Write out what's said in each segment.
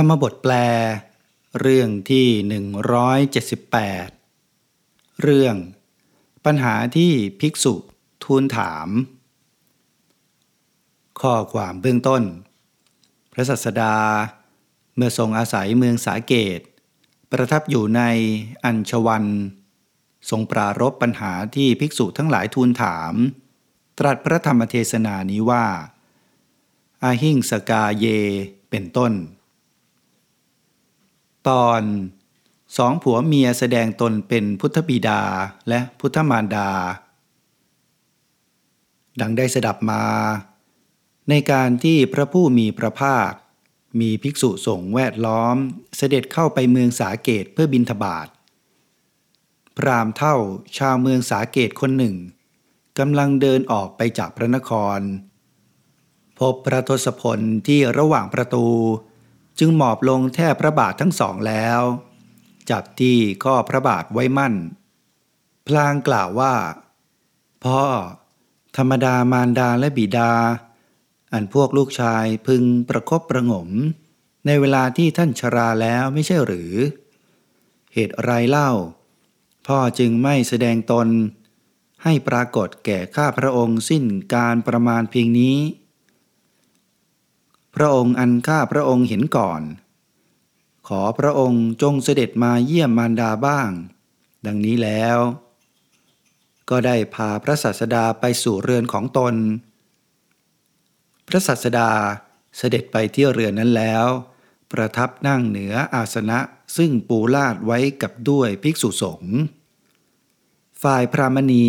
ธรรมบทแปล เรื่องที่ 178 เรื่อง ปัญหาที่ภิกษุทูลถาม ข้อความเบื้องต้น พระสัสดา เมื่อทรงอาศัยเมืองสาเกต ประทับอยู่ในอัญชวัน ทรงปรารบปัญหาที่ภิกษุทั้งหลายทูลถาม ตรัสพระธรรมเทศนานี้ว่า อาหิงสกาเยเป็นต้น ตอนสองผัวเมียแสดงตนเป็นพุทธบิดาและพุทธมารดา ดังได้สดับมา ในการที่พระผู้มีพระภาค มีภิกษุสงฆ์แวดล้อมเสด็จเข้าไปเมืองสาเกตเพื่อบินทบาทพรามเท่าชาวเมืองสาเกตคนหนึ่งกำลังเดินออกไปจากพระนคร พบพระทศพลที่ระหว่างประตู จึงหมอบลงแทบพระบาททั้งสองแล้ว จับที่ข้อพระบาทไว้มั่น พลางกล่าวว่า พ่อ ธรรมดามารดาและบิดา อันพวกลูกชายพึงประครบประงม ในเวลาที่ท่านชราแล้วไม่ใช่หรือ เหตุไรเล่า พ่อจึงไม่แสดงตน ให้ปรากฏแก่ข้าพระองค์สิ้นการประมาณเพียงนี้ พระองค์อันข้าพระองค์เห็นก่อน ขอพระองค์จงเสด็จมาเยี่ยมมารดาบ้าง ดังนี้แล้ว ก็ได้พาพระสัสดาไปสู่เรือนของตน พระสัสดาเสด็จไปที่เรือนนั้นแล้ว ประทับนั่งเหนืออาสนะซึ่งปูลาดไว้กับด้วยภิกษุสงฆ์ฝ่ายพระมณี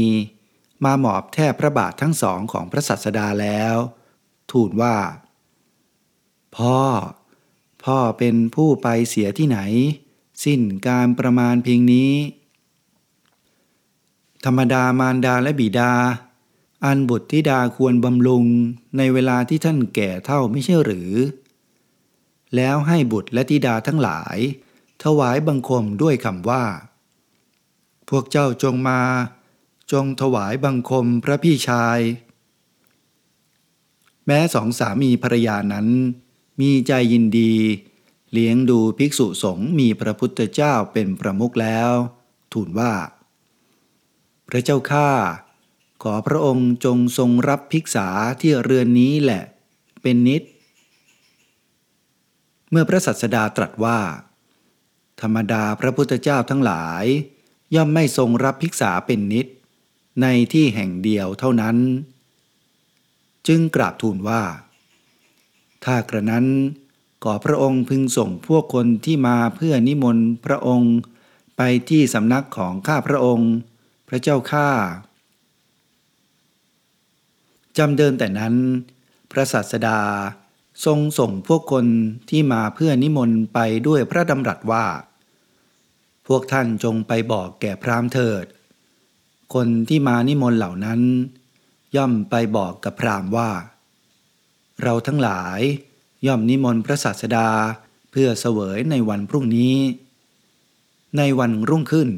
มาหมอบแทบพระบาททั้งสองของพระสัสดาแล้ว ทูลว่า พ่อ พ่อเป็นผู้ไปเสียที่ไหน สิ้นการประมาณเพียงนี้ ธรรมดามารดาและบิดา อันบุตรธิดาควรบำรุงในเวลาที่ท่านแก่เท่าไม่ใช่หรือ แล้วให้บุตรและธิดาทั้งหลาย ถวายบังคมด้วยคำว่า พวกเจ้าจงมา จงถวายบังคมพระพี่ชายแม้สองสามีภรรยานั้น มีใจยินดี เลี้ยงดูภิกษุสงฆ์มีพระพุทธเจ้าเป็นประมุขแล้ว ทูลว่า พระเจ้าข้าขอพระองค์จงทรงรับภิกษาที่เรือนนี้แหละ เป็นนิด เมื่อพระสัสดาตรัสว่า ธรรมดาพระพุทธเจ้าทั้งหลาย ย่อมไม่ทรงรับภิกษาเป็นนิด ในที่แห่งเดียวเท่านั้น จึงกราบทูลว่า ถ้ากระนั้นขอพระองค์พึงส่งพวกคนที่มาเพื่อนิมนต์พระองค์ ไปที่สำนักของข้าพระองค์ พระเจ้าข้าจำเดิมแต่นั้น พระศาสดาทรงส่งพวกคนที่มาเพื่อนิมนต์ไปด้วยพระดำรัสว่า พวกท่านจงไปบอกแก่พรามเถิด คนที่มานิมนต์เหล่านั้น ย่อมไปบอกกับพรามว่า เราทั้งหลายย่อมนิมนต์พระศาสดาเพื่อเสวยในวันพรุ่งนี้ ในวันรุ่งขึ้น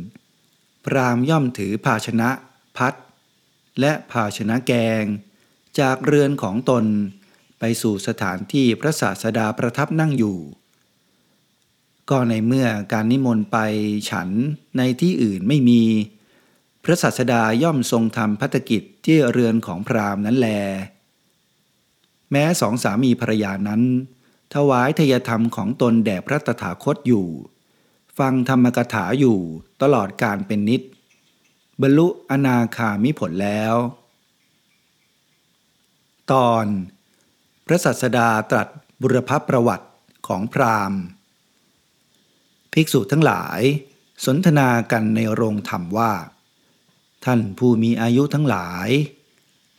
พรามย่อมถือภาชนะพัด และภาชนะแกง จากเรือนของตนไปสู่สถานที่พระศาสดาประทับนั่งอยู่ ก็ในเมื่อการนิมนต์ไปฉันในที่อื่นไม่มี พระศาสดาย่อมทรงทำพัฒกิจที่เรือนของพรามนั้นแล แม้สองสามีภรรยานั้น ถวายทยธรรมของตนแด่พระตถาคตอยู่ ฟังธรรมกถาอยู่ตลอดการเป็นนิด บรรลุอนาคามิผลแล้ว ตอน พระสัสดาตรัสบุรพประวัติของพราหมณ์ ภิกษุทั้งหลาย สนทนากันในโรงธรรมว่า ท่านผู้มีอายุทั้งหลาย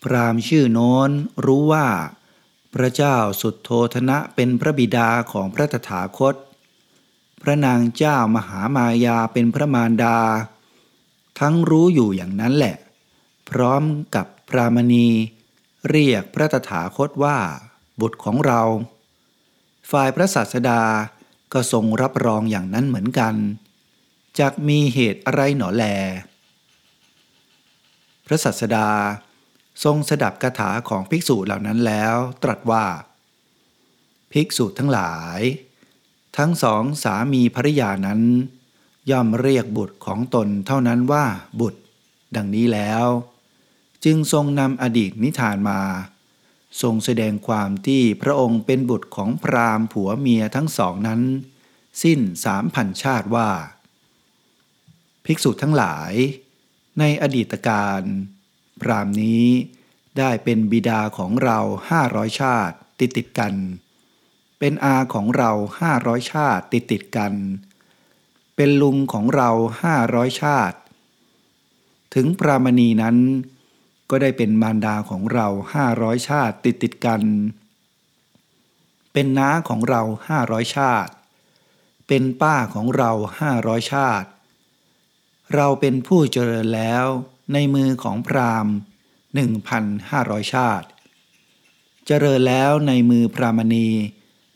พราหมณ์ชื่อโน้นรู้ว่า พระเจ้าสุดโทธนะเป็นพระบิดาของพระตถาคต พระนางเจ้ามหามายาเป็นพระมารดา ทั้งรู้อยู่อย่างนั้นแหละ พร้อมกับพรามณี เรียกพระตถาคตว่า บุตรของเรา ฝ่ายพระศาสดาก็ทรงรับรองอย่างนั้นเหมือนกันจักมีเหตุอะไรหนอแล พระศาสดา ทรงสดับคาถาของภิกษุเหล่านั้นแล้วตรัสว่า ภิกษุทั้งหลาย ทั้งสองสามีภริยานั้น ย่อมเรียกบุตรของตนเท่านั้นว่าบุตร ดังนี้แล้ว จึงทรงนำอดีตนิทานมา ทรงแสดงความที่พระองค์เป็นบุตรของพราหมณ์ผัวเมียทั้งสองนั้น สิ้นสามพันชาติว่า ภิกษุทั้งหลาย ในอดีตการ พรามนี้ได้เป็นบิดาของเราห้าร้อยชาติติดติดกัน เป็นอาของเราห้าร้อยชาติติดติดกัน เป็นลุงของเราห้าร้อยชาติ ถึงพรามณีนั้น ก็ได้เป็นมารดาของเราห้าร้อยชาติติดติดกัน เป็นน้าของเราห้าร้อยชาติ เป็นป้าของเราห้าร้อยชาติ เราเป็นผู้เจริญแล้ว ในมือของพราหมณ์ 1,500 ชาติ เจริญแล้วในมือพรามณี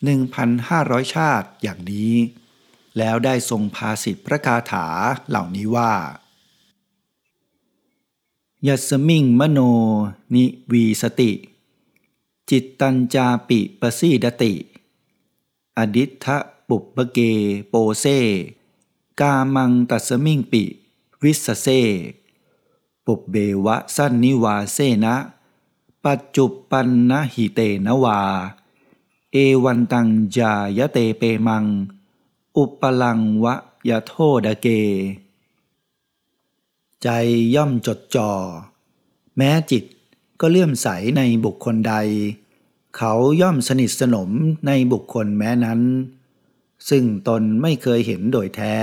1,500 ชาติอย่างนี้ แล้วได้ทรงภาสิทธิพระคาถาเหล่านี้ว่า ยัสมิงมโน นิวีสติ จิตตัญจาปิปสีดติ อดิทะปุปเกโปเซ กามังตัสมิงปิ วิสเซ ปุบเบวะสันนิวาเซนะ ปัจจุปันนะหิเตนวา เอวันตังจายเตเปมัง อุปลังวะยะโทดเก ใจย่อมจดจ่อ แม้จิตก็เลื่อมใสในบุคคลใด เขาย่อมสนิทสนมในบุคคลแม้นั้น ซึ่งตนไม่เคยเห็นโดยแท้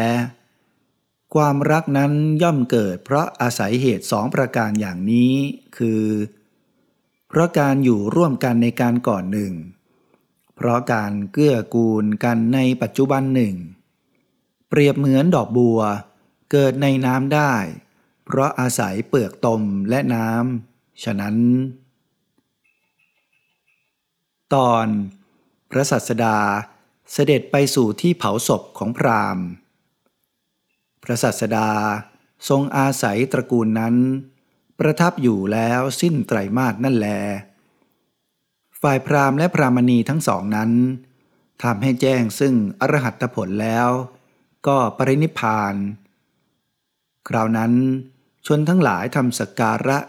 ความรักนั้นย่อมเกิดเพราะอาศัยเหตุสองประการอย่างนี้ คือ เพราะการอยู่ร่วมกันในการก่อนหนึ่ง เพราะการเกื้อกูลกันในปัจจุบันหนึ่ง เปรียบเหมือนดอกบัว เกิดในน้ำได้ เพราะอาศัยเปลือกตมและน้ำ ฉะนั้น ตอน พระสัสดาเสด็จไปสู่ที่เผาศพของพราหมณ์ พระสัสดาทรงอาศัยตระกูลนั้น ประทับอยู่แล้วสิ้นไตรมาสนั่นแล ฝ่ายพราหมณ์และพรามณีทั้งสองนั้นทำให้แจ้งซึ่งอรหัตผลแล้ว ก็ปรินิพานคราวนั้นชนทั้งหลายทำสกการะ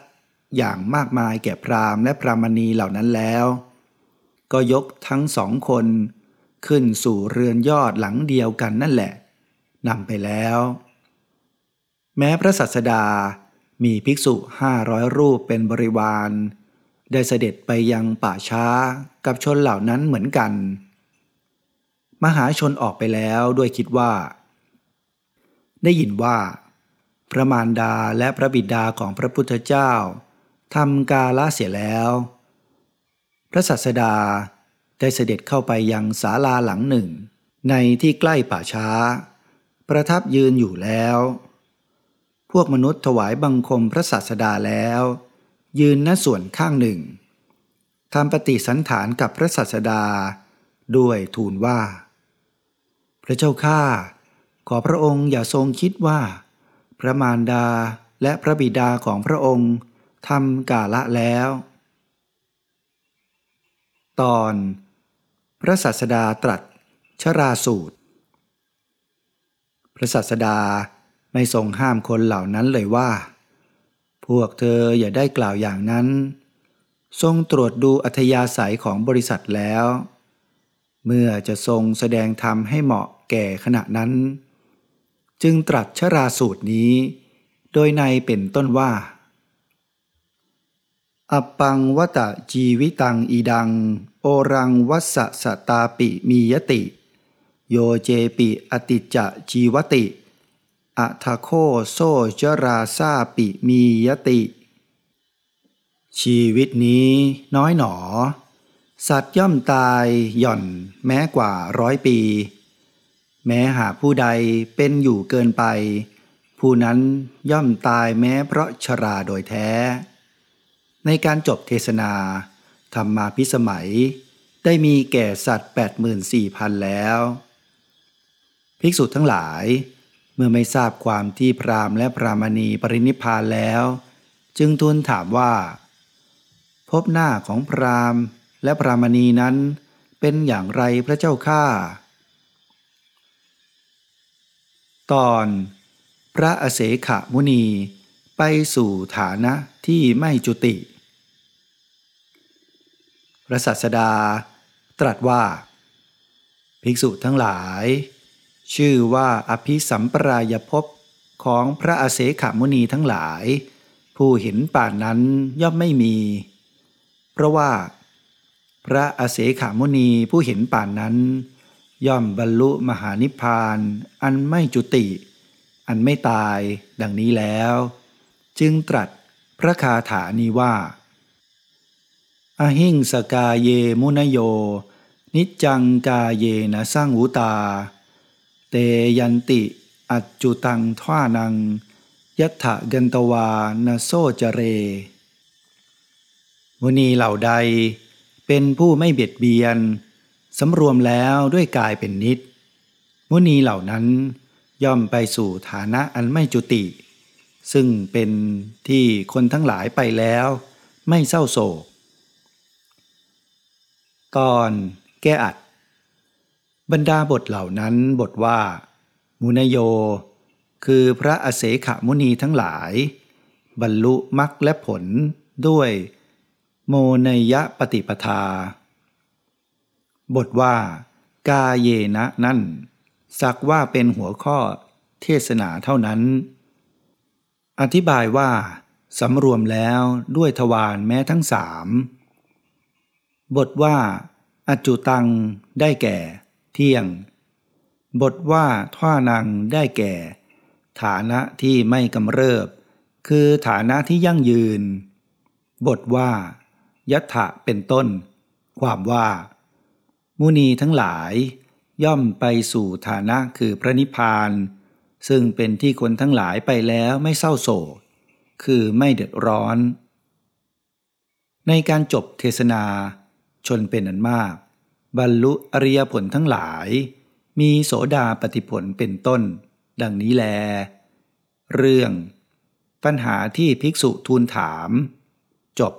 อย่างมากมายแก่พราหมณ์และพรามณีเหล่านั้นแล้ว ก็ยกทั้งสองคนขึ้นสู่เรือนยอดหลังเดียวกันนั่นแหละนำไปแล้ว แม้พระสัสดามีภิกษุห้าร้อยรูปเป็นบริวาร ได้เสด็จไปยังป่าช้ากับชนเหล่านั้นเหมือนกัน มหาชนออกไปแล้วด้วยคิดว่า ได้ยินว่า พระมารดาและพระบิดาของพระพุทธเจ้าทำกาละเสียแล้ว พระสัสดาได้เสด็จเข้าไปยังศาลาหลังหนึ่ง ในที่ใกล้ป่าช้า ประทับยืนอยู่แล้ว พวกมนุษย์ถวายบังคมพระศาสดาแล้ว ยืนณส่วนข้างหนึ่งทำปฏิสันฐานกับพระศาสดา ด้วยทูลว่า พระเจ้าข้าขอพระองค์อย่าทรงคิดว่า พระมารดาและพระบิดาของพระองค์ทำกาละแล้ว ตอน พระศาสดาตรัสชราสูตร พระศาสดา ไม่ทรงห้ามคนเหล่านั้นเลยว่า พวกเธออย่าได้กล่าวอย่างนั้น ทรงตรวจดูอัธยาศัยของบริษัทแล้ว เมื่อจะทรงแสดงธรรมให้เหมาะแก่ขณะนั้น จึงตรัสชราสูตรนี้ โดยในเป็นต้นว่าอปังวตะจีวิตังอีดัง โอรังวัสสตาปิมียติ โยเจปิอติจะจีวติ อัทโคโซจราซาปิมียติ ชีวิตนี้น้อยหนอ สัตว์ย่อมตายหย่อนแม้กว่าร้อยปี แม้หากผู้ใดเป็นอยู่เกินไป ผู้นั้นย่อมตายแม้เพราะชราโดยแท้ ในการจบเทศนาธรรมาพิสมัย ได้มีแก่สัตว์ 84,000 แล้ว ภิกษุทั้งหลาย เมื่อไม่ทราบความที่พรามและพรามณีปรินิพานแล้ว จึงทูลถามว่า พบหน้าของพรามและพรามณีนั้นเป็นอย่างไรพระเจ้าข้าตอนพระอเสขมุนีไปสู่ฐานะที่ไม่จุติ พระสัสดาตรัสว่า ภิกษุทั้งหลาย ชื่อว่าอภิสัมปรายภพของพระอเสขมุนีทั้งหลาย ผู้เห็นป่านนั้นย่อมไม่มี เพราะว่า พระอเสขมุนีผู้เห็นป่านนั้น ย่อมบรรลุมหานิพพานอันไม่จุติ อันไม่ตายดังนี้แล้ว จึงตรัสพระคาถานี้ว่า อหิงสกาเยมุนโย นิจจังกาเยนะสร้างวุตา เตยันติ อัจจุตังทวานัง ยัตถะกันตวานโซจเร มุนีเหล่าใด เป็นผู้ไม่เบียดเบียนสำรวมแล้วด้วยกายเป็นนิด มุนีเหล่านั้นย่อมไปสู่ฐานะอันไม่จุติ ซึ่งเป็นที่คนทั้งหลายไปแล้ว ไม่เศร้าโศก ตอนแก้อัด บรรดาบทเหล่านั้นบทว่า มุนโย คือพระอเสขมุนีทั้งหลาย บรรลุมรรคและผลด้วย โมนยะปฏิปทา บทว่า กาเยนะนั่น สักว่าเป็นหัวข้อเทศนาเท่านั้น อธิบายว่าสำรวมแล้วด้วยทวารแม้ทั้งสาม บทว่า อจุตังได้แก่ เที่ยง บทว่าท่านังได้แก่ ฐานะที่ไม่กำเริบ คือฐานะที่ยั่งยืน บทว่ายัตถะเป็นต้น ความว่า มุนีทั้งหลาย ย่อมไปสู่ฐานะคือพระนิพพาน ซึ่งเป็นที่คนทั้งหลายไปแล้วไม่เศร้าโศก คือไม่เดือดร้อน ในการจบเทศนา ชนเป็นอันมาก บรรลุอริยผลทั้งหลาย มีโสดาปฏิผลเป็นต้น ดังนี้แล เรื่อง ปัญหาที่ภิกษุทูลถาม จบ